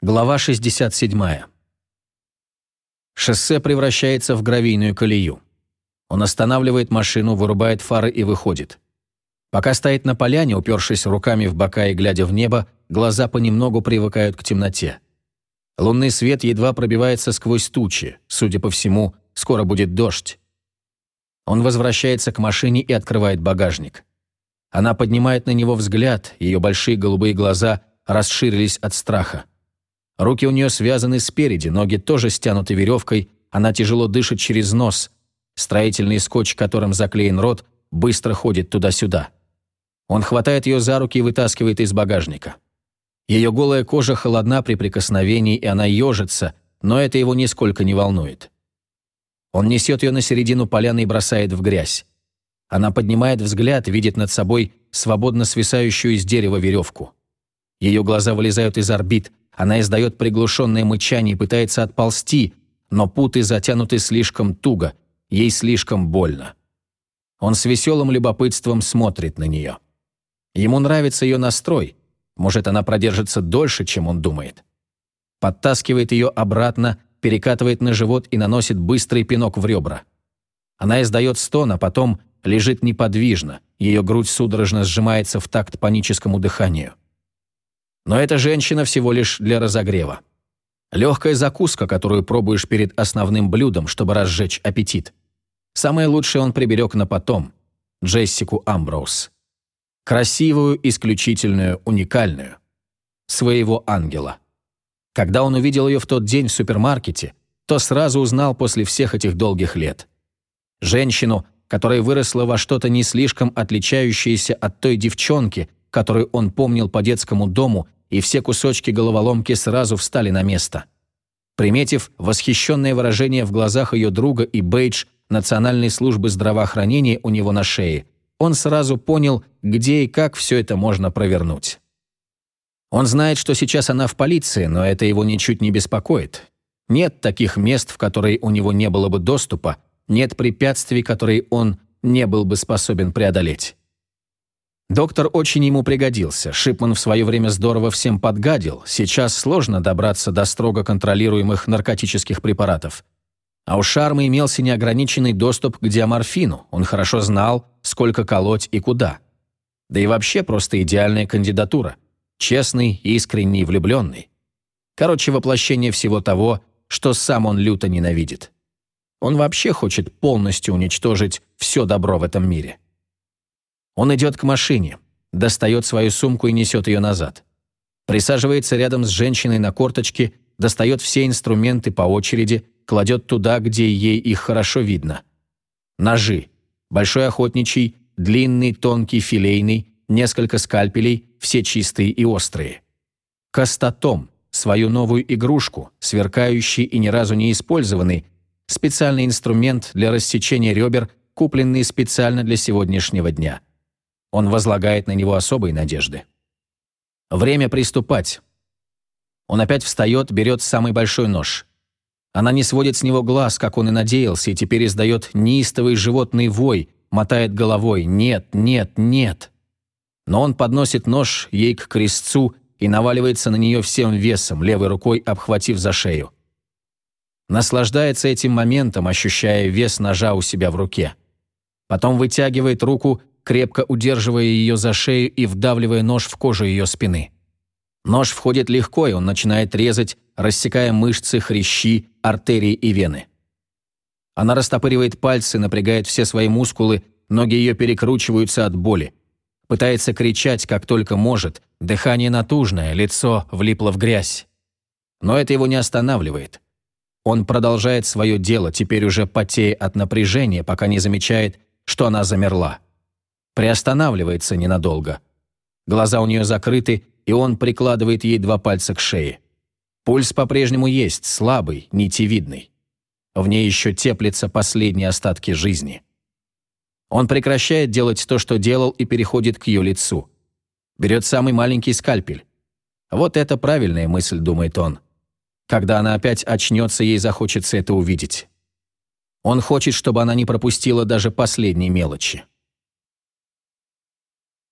Глава 67. Шоссе превращается в гравийную колею. Он останавливает машину, вырубает фары и выходит. Пока стоит на поляне, упершись руками в бока и глядя в небо, глаза понемногу привыкают к темноте. Лунный свет едва пробивается сквозь тучи. Судя по всему, скоро будет дождь. Он возвращается к машине и открывает багажник. Она поднимает на него взгляд, ее большие голубые глаза расширились от страха. Руки у нее связаны спереди, ноги тоже стянуты веревкой, она тяжело дышит через нос. Строительный скотч, которым заклеен рот, быстро ходит туда-сюда. Он хватает ее за руки и вытаскивает из багажника. Ее голая кожа холодна при прикосновении, и она ежится, но это его нисколько не волнует. Он несет ее на середину поляны и бросает в грязь. Она поднимает взгляд, видит над собой свободно свисающую из дерева веревку. Ее глаза вылезают из орбит, она издает приглушенное мычание и пытается отползти, но путы затянуты слишком туго, ей слишком больно. Он с веселым любопытством смотрит на нее. Ему нравится ее настрой. Может, она продержится дольше, чем он думает. Подтаскивает ее обратно, перекатывает на живот и наносит быстрый пинок в ребра. Она издает стон, а потом лежит неподвижно, ее грудь судорожно сжимается в такт паническому дыханию. Но эта женщина всего лишь для разогрева. Легкая закуска, которую пробуешь перед основным блюдом, чтобы разжечь аппетит. Самое лучшее он приберег на потом. Джессику Амброуз. Красивую, исключительную, уникальную. Своего ангела. Когда он увидел ее в тот день в супермаркете, то сразу узнал после всех этих долгих лет. Женщину, которая выросла во что-то не слишком отличающееся от той девчонки, которую он помнил по детскому дому и все кусочки головоломки сразу встали на место. Приметив восхищенное выражение в глазах ее друга и бейдж Национальной службы здравоохранения у него на шее, он сразу понял, где и как все это можно провернуть. Он знает, что сейчас она в полиции, но это его ничуть не беспокоит. Нет таких мест, в которые у него не было бы доступа, нет препятствий, которые он не был бы способен преодолеть. Доктор очень ему пригодился. Шипман в свое время здорово всем подгадил. Сейчас сложно добраться до строго контролируемых наркотических препаратов. А у Шарма имелся неограниченный доступ к диаморфину. Он хорошо знал, сколько колоть и куда. Да и вообще просто идеальная кандидатура. Честный, искренний, влюбленный. Короче, воплощение всего того, что сам он люто ненавидит. Он вообще хочет полностью уничтожить все добро в этом мире. Он идет к машине, достает свою сумку и несет ее назад. Присаживается рядом с женщиной на корточке, достает все инструменты по очереди, кладет туда, где ей их хорошо видно. Ножи. Большой охотничий, длинный, тонкий, филейный, несколько скальпелей, все чистые и острые. Кастотом. Свою новую игрушку, сверкающий и ни разу не использованный, специальный инструмент для рассечения ребер, купленный специально для сегодняшнего дня. Он возлагает на него особые надежды. Время приступать. Он опять встает, берет самый большой нож. Она не сводит с него глаз, как он и надеялся, и теперь издает неистовый животный вой, мотает головой «нет, нет, нет». Но он подносит нож ей к крестцу и наваливается на нее всем весом, левой рукой обхватив за шею. Наслаждается этим моментом, ощущая вес ножа у себя в руке. Потом вытягивает руку крепко удерживая ее за шею и вдавливая нож в кожу ее спины. Нож входит легко, и он начинает резать, рассекая мышцы, хрящи, артерии и вены. Она растопыривает пальцы, напрягает все свои мускулы, ноги ее перекручиваются от боли. Пытается кричать, как только может, дыхание натужное, лицо влипло в грязь. Но это его не останавливает. Он продолжает свое дело, теперь уже потея от напряжения, пока не замечает, что она замерла приостанавливается ненадолго. Глаза у нее закрыты, и он прикладывает ей два пальца к шее. Пульс по-прежнему есть, слабый, нитевидный. В ней еще теплятся последние остатки жизни. Он прекращает делать то, что делал, и переходит к ее лицу. Берет самый маленький скальпель. Вот это правильная мысль, думает он. Когда она опять очнется, ей захочется это увидеть. Он хочет, чтобы она не пропустила даже последней мелочи.